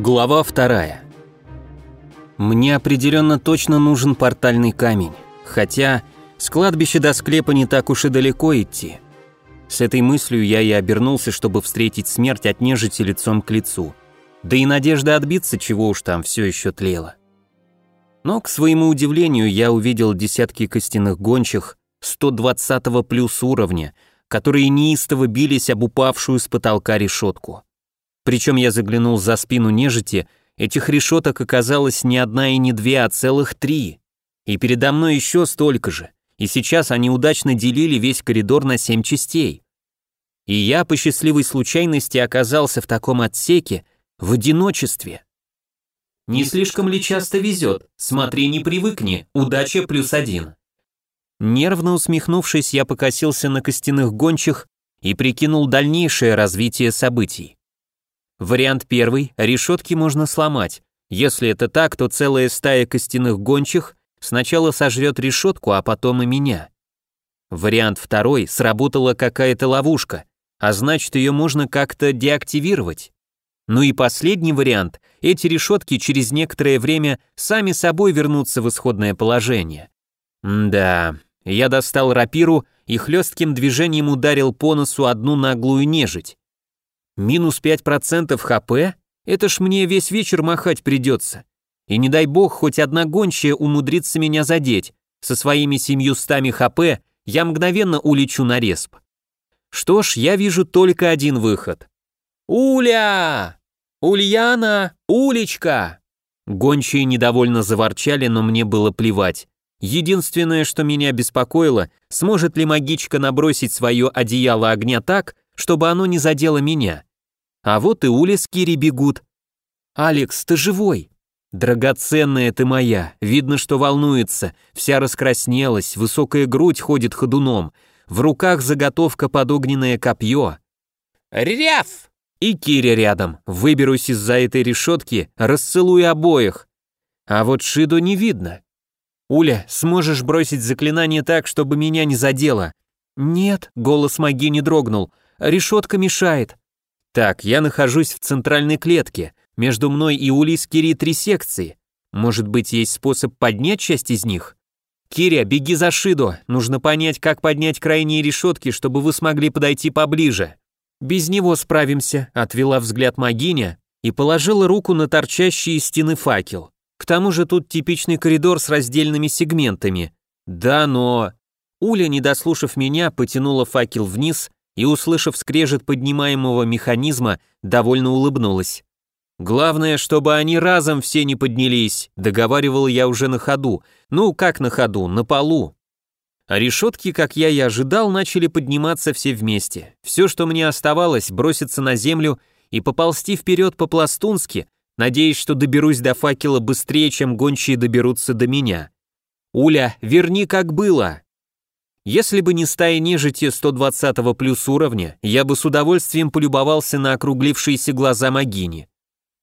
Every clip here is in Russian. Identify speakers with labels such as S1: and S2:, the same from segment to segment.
S1: Глава вторая. Мне определенно точно нужен портальный камень, хотя с кладбища до склепа не так уж и далеко идти. С этой мыслью я и обернулся, чтобы встретить смерть от нежити лицом к лицу. Да и надежда отбиться, чего уж там все еще тлела. Но, к своему удивлению, я увидел десятки костяных гончих 120 плюс уровня, которые неистово бились об упавшую с потолка решетку. Причем я заглянул за спину нежити, этих решеток оказалось не одна и не две, а целых три. И передо мной еще столько же, и сейчас они удачно делили весь коридор на семь частей. И я по счастливой случайности оказался в таком отсеке в одиночестве.
S2: Не слишком ли часто везет? Смотри, не привыкни, удача плюс один.
S1: Нервно усмехнувшись, я покосился на костяных гончих и прикинул дальнейшее развитие событий. Вариант первый – решетки можно сломать. Если это так, то целая стая костяных гончих сначала сожрет решетку, а потом и меня. Вариант второй – сработала какая-то ловушка, а значит ее можно как-то деактивировать. Ну и последний вариант – эти решетки через некоторое время сами собой вернутся в исходное положение. Да, я достал рапиру и хлестким движением ударил по носу одну наглую нежить. Минус 5% ХП? Это ж мне весь вечер махать придется. И не дай бог, хоть одна гончая умудрится меня задеть. Со своими 700 ХП я мгновенно улечу на респ. Что ж, я вижу только один выход. «Уля! Ульяна! Улечка!» Гончие недовольно заворчали, но мне было плевать. Единственное, что меня беспокоило, сможет ли магичка набросить свое одеяло огня так, чтобы оно не задело меня. А вот и Уля с Кири бегут. «Алекс, ты живой?» «Драгоценная ты моя, видно, что волнуется, вся раскраснелась, высокая грудь ходит ходуном, в руках заготовка под огненное копье».
S2: «Ряв!»
S1: И Киря рядом, выберусь из-за этой решетки, расцелую обоих. А вот Шиду не видно. «Уля, сможешь бросить заклинание так, чтобы меня не задело?» «Нет», — голос маги не дрогнул, — «решетка мешает». «Так, я нахожусь в центральной клетке, между мной и Улей с Кири три секции. Может быть, есть способ поднять часть из них?» «Киря, беги за Шидо, нужно понять, как поднять крайние решетки, чтобы вы смогли подойти поближе». «Без него справимся», — отвела взгляд магиня и положила руку на торчащий из стены факел. К тому же тут типичный коридор с раздельными сегментами. Да, но... Уля, не дослушав меня, потянула факел вниз и, услышав скрежет поднимаемого механизма, довольно улыбнулась. «Главное, чтобы они разом все не поднялись», — договаривал я уже на ходу. Ну, как на ходу, на полу. А решетки, как я и ожидал, начали подниматься все вместе. Все, что мне оставалось, броситься на землю и поползти вперед по-пластунски, надеясь, что доберусь до факела быстрее, чем гончие доберутся до меня. «Уля, верни как было!» Если бы не стая нежити 120 плюс уровня, я бы с удовольствием полюбовался на округлившиеся глаза Магини.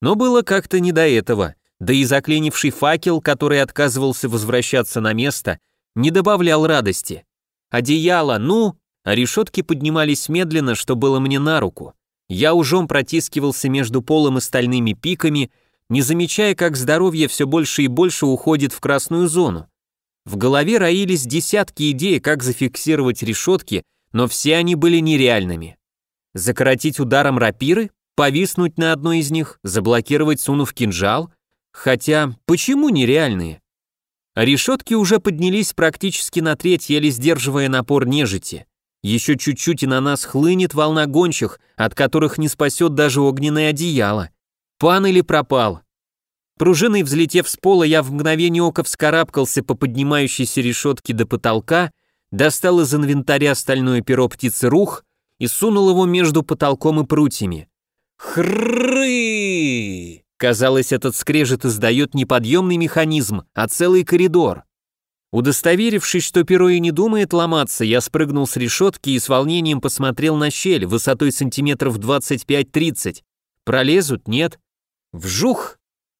S1: Но было как-то не до этого, да и заклинивший факел, который отказывался возвращаться на место, не добавлял радости. Одеяло, ну, а решетки поднимались медленно, что было мне на руку. Я ужом протискивался между полом и стальными пиками, не замечая, как здоровье все больше и больше уходит в красную зону. В голове роились десятки идей, как зафиксировать решетки, но все они были нереальными. Закоротить ударом рапиры? Повиснуть на одной из них? Заблокировать, сунув кинжал? Хотя, почему нереальные? Решетки уже поднялись практически на треть, еле сдерживая напор нежити. Еще чуть-чуть и на нас хлынет волна гончих, от которых не спасет даже огненное одеяло. Пан или пропал? Пружиной взлетев с пола, я в мгновение ока вскарабкался по поднимающейся решетке до потолка, достал из инвентаря стальное перо птицы рух и сунул его между потолком и прутьями. Хры! Казалось, этот скрежет издает не подъемный механизм, а целый коридор. Удостоверившись, что перо и не думает ломаться, я спрыгнул с решетки и с волнением посмотрел на щель высотой сантиметров 25-30. Пролезут, нет? Вжух!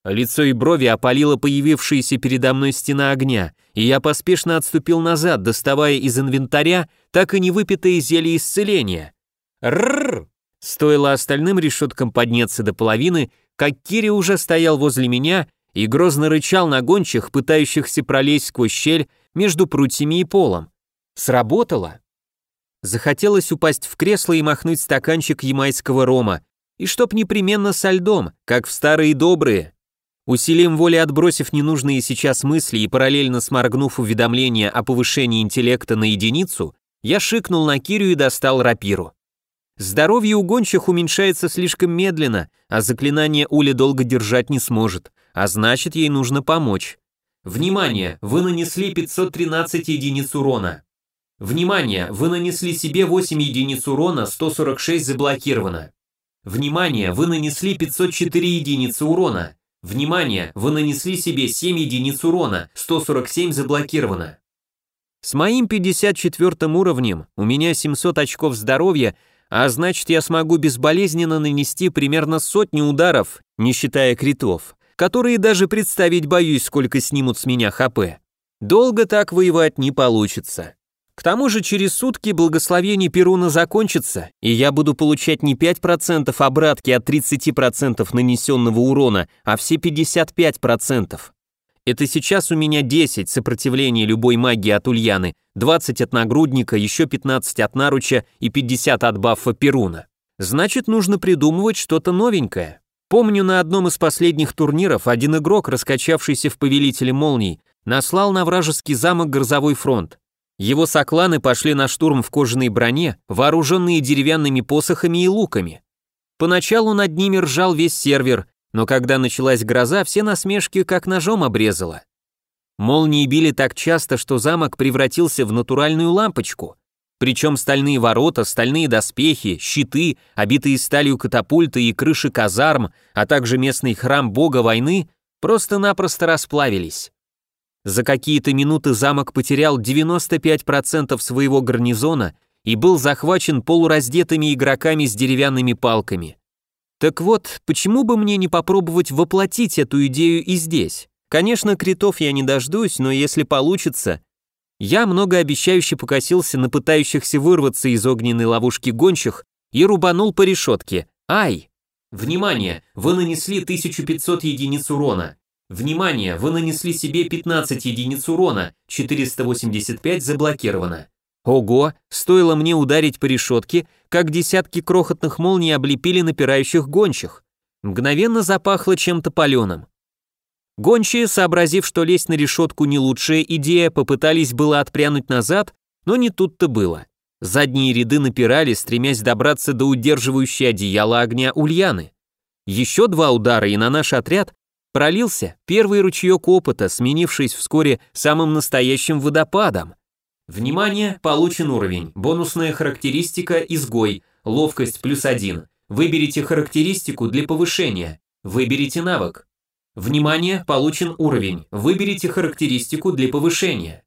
S1: Лицо и брови опалило появившаяся передо мной стена огня, и я поспешно отступил назад, доставая из инвентаря так и не выпитое зелье исцеления. Рррр! Стоило остальным решеткам подняться до половины, как Кири уже стоял возле меня и грозно рычал на гончих, пытающихся пролезть сквозь щель между прутьями и полом. Сработало. Захотелось упасть в кресло и махнуть стаканчик ямайского рома, и чтоб непременно со льдом, как в старые добрые. Усилием воли отбросив ненужные сейчас мысли и параллельно сморгнув уведомление о повышении интеллекта на единицу, я шикнул на Кирю и достал рапиру. Здоровье у гончих уменьшается слишком медленно, а заклинание Ули долго держать не сможет, а значит ей нужно помочь.
S2: Внимание, вы нанесли 513 единиц урона. Внимание, вы нанесли себе 8 единиц урона, 146 заблокировано. Внимание, вы нанесли 504 единицы урона. Внимание, вы нанесли себе 7 единиц урона, 147 заблокировано.
S1: С моим 54 уровнем у меня 700 очков здоровья, а значит я смогу безболезненно нанести примерно сотню ударов, не считая критов, которые даже представить боюсь, сколько снимут с меня ХП. Долго так воевать не получится. К тому же через сутки благословение Перуна закончится, и я буду получать не 5% обратки от 30% нанесенного урона, а все 55%. Это сейчас у меня 10 сопротивления любой магии от Ульяны, 20 от нагрудника, еще 15 от наруча и 50 от баффа Перуна. Значит, нужно придумывать что-то новенькое. Помню, на одном из последних турниров один игрок, раскачавшийся в Повелителе Молний, наслал на вражеский замок грозовой фронт. Его сокланы пошли на штурм в кожаной броне, вооруженные деревянными посохами и луками. Поначалу над ними ржал весь сервер, но когда началась гроза, все насмешки как ножом обрезало. Молнии били так часто, что замок превратился в натуральную лампочку. Причем стальные ворота, стальные доспехи, щиты, обитые сталью катапульты и крыши казарм, а также местный храм бога войны просто-напросто расплавились. За какие-то минуты замок потерял 95% своего гарнизона и был захвачен полураздетыми игроками с деревянными палками. Так вот, почему бы мне не попробовать воплотить эту идею и здесь? Конечно, критов я не дождусь, но если получится... Я многообещающе покосился на пытающихся вырваться из огненной ловушки гончих и рубанул по решетке. Ай!
S2: Внимание! Вы нанесли 1500 единиц урона. Внимание, вы нанесли себе 15 единиц урона, 485 заблокировано.
S1: Ого, стоило мне ударить по решетке, как десятки крохотных молний облепили напирающих гончих. Мгновенно запахло чем-то паленым. Гончие, сообразив, что лезть на решетку не лучшая идея, попытались было отпрянуть назад, но не тут-то было. Задние ряды напирали, стремясь добраться до удерживающей одеяла огня Ульяны. Еще два удара, и на наш отряд Пролился первый ручеек опыта, сменившись вскоре самым настоящим водопадом.
S2: Внимание, получен уровень. Бонусная характеристика «Изгой». Ловкость плюс один. Выберите характеристику для повышения. Выберите навык. Внимание, получен уровень. Выберите характеристику для повышения.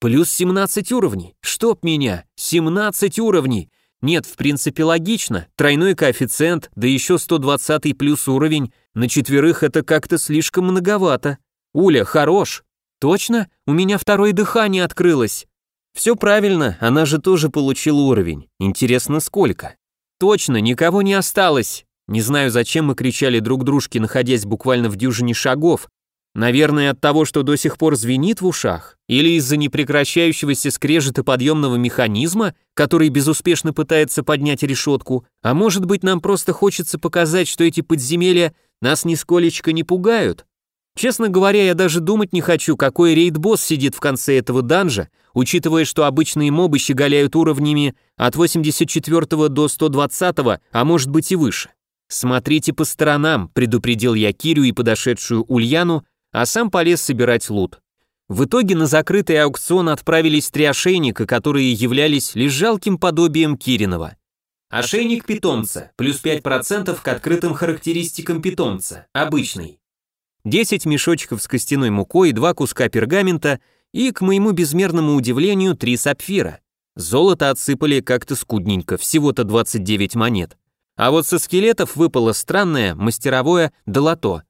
S1: Плюс 17 уровней. Чтоб меня, 17 уровней. Нет, в принципе логично, тройной коэффициент, да еще 120 плюс уровень, на четверых это как-то слишком многовато. Уля, хорош. Точно? У меня второе дыхание открылось. Все правильно, она же тоже получила уровень. Интересно, сколько? Точно, никого не осталось. Не знаю, зачем мы кричали друг дружке, находясь буквально в дюжине шагов, Наверное, от того, что до сих пор звенит в ушах, или из-за непрекращающегося скрежета подъемного механизма, который безуспешно пытается поднять решетку, а может быть нам просто хочется показать, что эти подземелья нас нисколечко не пугают. Честно говоря, я даже думать не хочу, какой рейд-босс сидит в конце этого данжа, учитывая, что обычные мобы щеголяют уровнями от 84 до 120, а может быть и выше. «Смотрите по сторонам», — предупредил я Кирю и подошедшую Ульяну, а сам полез собирать лут. В итоге на закрытый аукцион отправились три ошейника, которые являлись лишь жалким подобием Киринова.
S2: Ошейник питомца, плюс 5% к открытым характеристикам питомца, обычный.
S1: 10 мешочков с костяной мукой, два куска пергамента и, к моему безмерному удивлению, три сапфира. Золото отсыпали как-то скудненько, всего-то 29 монет. А вот со скелетов выпало странное мастеровое долото,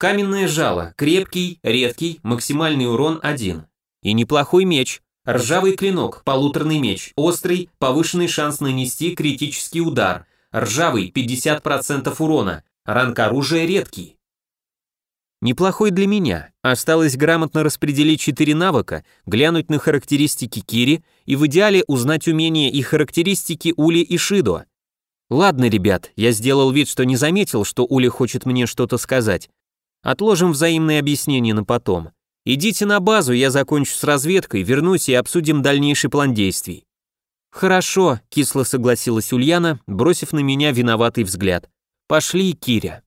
S2: Каменное жало, крепкий, редкий, максимальный урон 1.
S1: И неплохой меч.
S2: Ржавый клинок, полуторный меч, острый, повышенный шанс нанести критический удар. Ржавый, 50% урона, ранг оружия редкий.
S1: Неплохой для меня. Осталось грамотно распределить четыре навыка, глянуть на характеристики Кири и в идеале узнать умения и характеристики Ули и Шидо. Ладно, ребят, я сделал вид, что не заметил, что Ули хочет мне что-то сказать. Отложим взаимные объяснения на потом. Идите на базу, я закончу с разведкой, вернусь и обсудим дальнейший план действий. Хорошо, кисло согласилась Ульяна, бросив на меня виноватый взгляд. Пошли, Киря.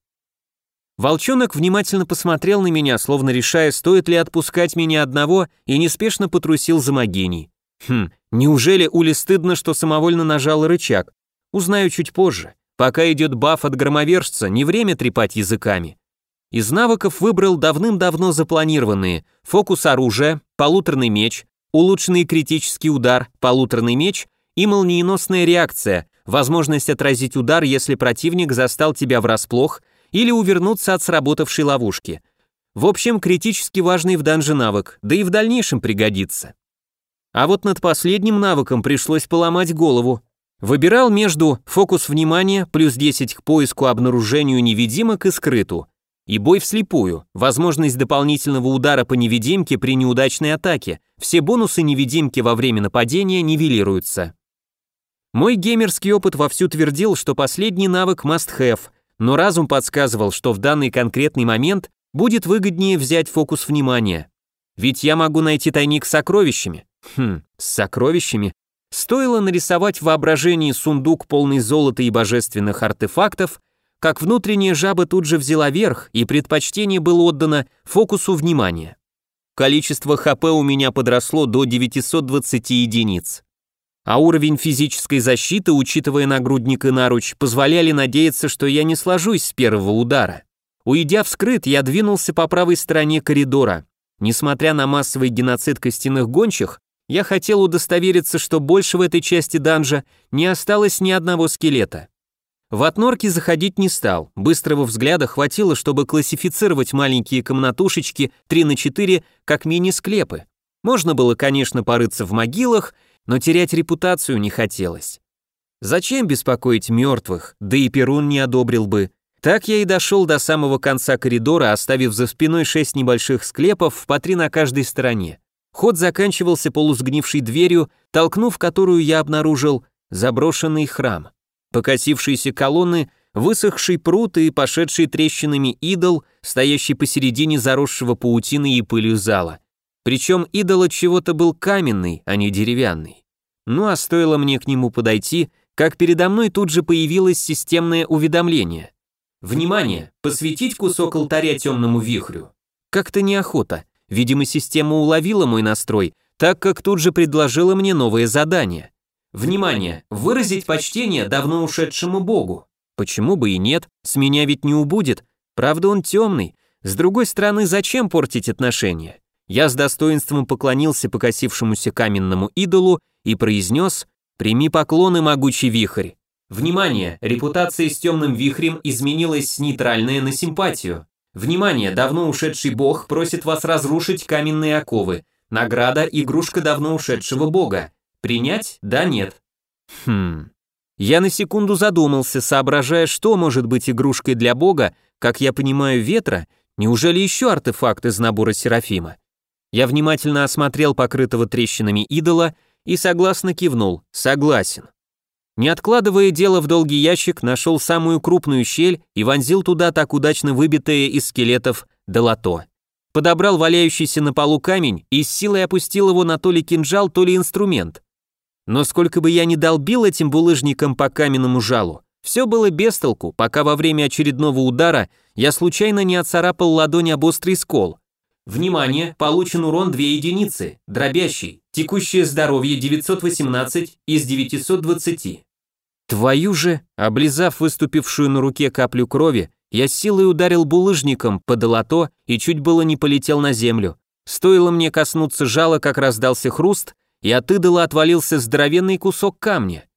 S1: Волчонок внимательно посмотрел на меня, словно решая, стоит ли отпускать меня одного, и неспешно потрусил за Магини. Хм, неужели Уле стыдно, что самовольно нажал рычаг? Узнаю чуть позже. Пока идет баф от громовержца, не время трепать языками. Из навыков выбрал давным-давно запланированные фокус оружия, полуторный меч, улучшенный критический удар, полуторный меч и молниеносная реакция, возможность отразить удар, если противник застал тебя врасплох – или увернуться от сработавшей ловушки. В общем, критически важный в данже навык, да и в дальнейшем пригодится. А вот над последним навыком пришлось поломать голову. Выбирал между фокус внимания плюс 10 к поиску обнаружению невидимок и скрыту, и бой вслепую, возможность дополнительного удара по невидимке при неудачной атаке, все бонусы невидимки во время нападения нивелируются. Мой геймерский опыт вовсю твердил, что последний навык must have, но разум подсказывал, что в данный конкретный момент будет выгоднее взять фокус внимания. Ведь я могу найти тайник с сокровищами. Хм, с сокровищами? Стоило нарисовать в воображении сундук полный золота и божественных артефактов, как внутренняя жаба тут же взяла верх, и предпочтение было отдано фокусу внимания. Количество ХП у меня подросло до 920 единиц а уровень физической защиты, учитывая нагрудник и наруч, позволяли надеяться, что я не сложусь с первого удара. Уйдя вскрыт, я двинулся по правой стороне коридора. Несмотря на массовый геноцид костяных гончих, я хотел удостовериться, что больше в этой части данжа не осталось ни одного скелета. В отнорки заходить не стал, быстрого взгляда хватило, чтобы классифицировать маленькие комнатушечки 3 на 4 как мини-склепы. Можно было, конечно, порыться в могилах но терять репутацию не хотелось. Зачем беспокоить мертвых, да и Перун не одобрил бы. Так я и дошел до самого конца коридора, оставив за спиной шесть небольших склепов, по три на каждой стороне. Ход заканчивался полусгнившей дверью, толкнув которую я обнаружил заброшенный храм. Покосившиеся колонны, высохший пруд и пошедший трещинами идол, стоящий посередине заросшего паутиной и пылью зала. Причем идол от чего-то был каменный, а не деревянный. Ну а стоило мне к нему подойти, как передо мной тут же появилось системное уведомление. Внимание! Посвятить кусок алтаря темному вихрю. Как-то неохота. Видимо, система уловила мой настрой, так как тут же предложила мне новое задание. Внимание! Выразить почтение давно ушедшему богу. Почему бы и нет? С меня ведь не убудет. Правда, он темный. С другой стороны, зачем портить отношения? Я с достоинством поклонился покосившемуся каменному идолу и произнес «Прими поклоны, могучий вихрь». Внимание, репутация с темным вихрем изменилась с нейтральной на симпатию. Внимание, давно ушедший бог просит вас разрушить каменные оковы. Награда – игрушка давно ушедшего бога. Принять? Да, нет. Хм. Я на секунду задумался, соображая, что может быть игрушкой для бога, как я понимаю, ветра, неужели еще артефакт из набора Серафима? Я внимательно осмотрел покрытого трещинами идола и согласно кивнул, согласен. Не откладывая дело в долгий ящик, нашел самую крупную щель и вонзил туда так удачно выбитое из скелетов долото. Подобрал валяющийся на полу камень и с силой опустил его на то ли кинжал, то ли инструмент. Но сколько бы я ни долбил этим булыжником по каменному жалу, все было без толку, пока во время очередного удара я случайно не оцарапал ладонь об острый скол. Внимание, получен урон 2 единицы, дробящий, текущее здоровье 918 из 920. Твою же, облизав выступившую на руке каплю крови, я силой ударил булыжником по долото и чуть было не полетел на землю. Стоило мне коснуться жала, как раздался хруст, и от идола отвалился здоровенный кусок камня.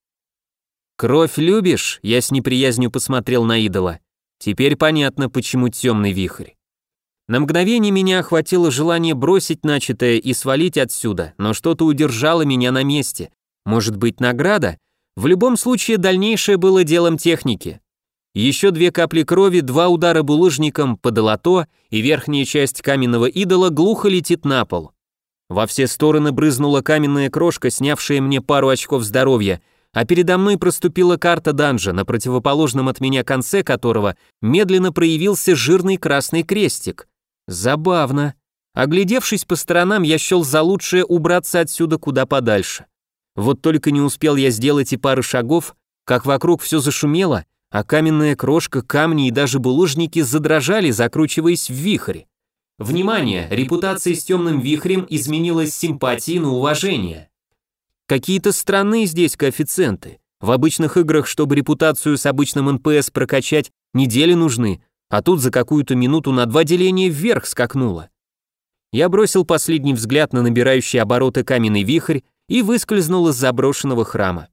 S1: «Кровь любишь?» — я с неприязнью посмотрел на идола. Теперь понятно, почему темный вихрь. На мгновение меня охватило желание бросить начатое и свалить отсюда, но что-то удержало меня на месте. Может быть, награда? В любом случае, дальнейшее было делом техники. Еще две капли крови, два удара булыжником по долото, и верхняя часть каменного идола глухо летит на пол. Во все стороны брызнула каменная крошка, снявшая мне пару очков здоровья, а передо мной проступила карта данжа, на противоположном от меня конце которого медленно проявился жирный красный крестик. Забавно. Оглядевшись по сторонам, я счел за лучшее убраться отсюда куда подальше. Вот только не успел я сделать и пары шагов, как вокруг все зашумело, а каменная крошка, камни и даже булыжники задрожали, закручиваясь в вихрь.
S2: Внимание! Репутация с темным вихрем изменилась с симпатии на уважение.
S1: Какие-то странные здесь коэффициенты. В обычных играх, чтобы репутацию с обычным НПС прокачать, недели нужны, а тут за какую-то минуту на два деления вверх скакнуло. Я бросил последний взгляд на набирающий обороты каменный вихрь и выскользнул из заброшенного храма.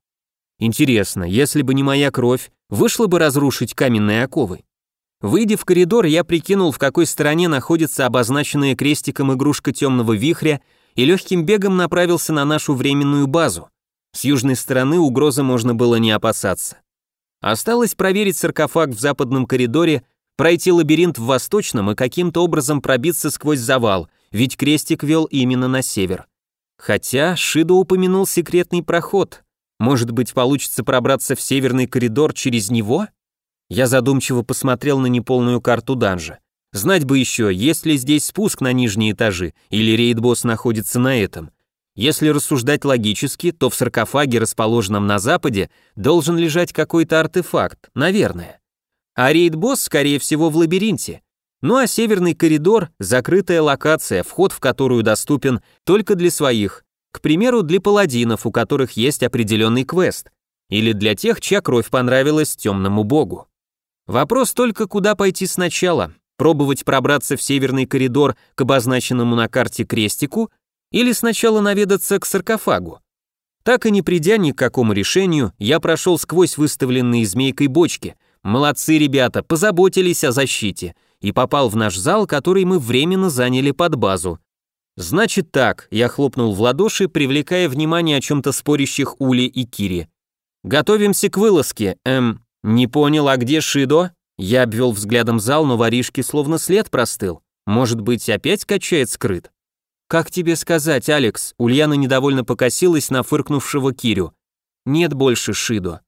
S1: Интересно, если бы не моя кровь, вышло бы разрушить каменные оковы. Выйдя в коридор, я прикинул, в какой стороне находится обозначенная крестиком игрушка темного вихря и легким бегом направился на нашу временную базу. С южной стороны угрозы можно было не опасаться. Осталось проверить саркофаг в западном коридоре пройти лабиринт в восточном и каким-то образом пробиться сквозь завал, ведь крестик вел именно на север. Хотя Шидо упомянул секретный проход. Может быть, получится пробраться в северный коридор через него? Я задумчиво посмотрел на неполную карту данжа. Знать бы еще, есть ли здесь спуск на нижние этажи, или рейд-босс находится на этом. Если рассуждать логически, то в саркофаге, расположенном на западе, должен лежать какой-то артефакт, наверное. А рейд-босс, скорее всего, в лабиринте. Ну а северный коридор – закрытая локация, вход в которую доступен только для своих. К примеру, для паладинов, у которых есть определенный квест. Или для тех, чья кровь понравилась темному богу. Вопрос только, куда пойти сначала. Пробовать пробраться в северный коридор к обозначенному на карте крестику или сначала наведаться к саркофагу. Так и не придя ни к какому решению, я прошел сквозь выставленные змейкой бочки – Молодцы ребята, позаботились о защите. И попал в наш зал, который мы временно заняли под базу. Значит так, я хлопнул в ладоши, привлекая внимание о чем-то спорящих Ули и Кири. Готовимся к вылазке. Эм, не понял, а где Шидо? Я обвел взглядом зал, но воришки словно след простыл. Может быть, опять качает скрыт? Как тебе сказать, Алекс? Ульяна недовольно покосилась на фыркнувшего Кирю. Нет больше Шидо.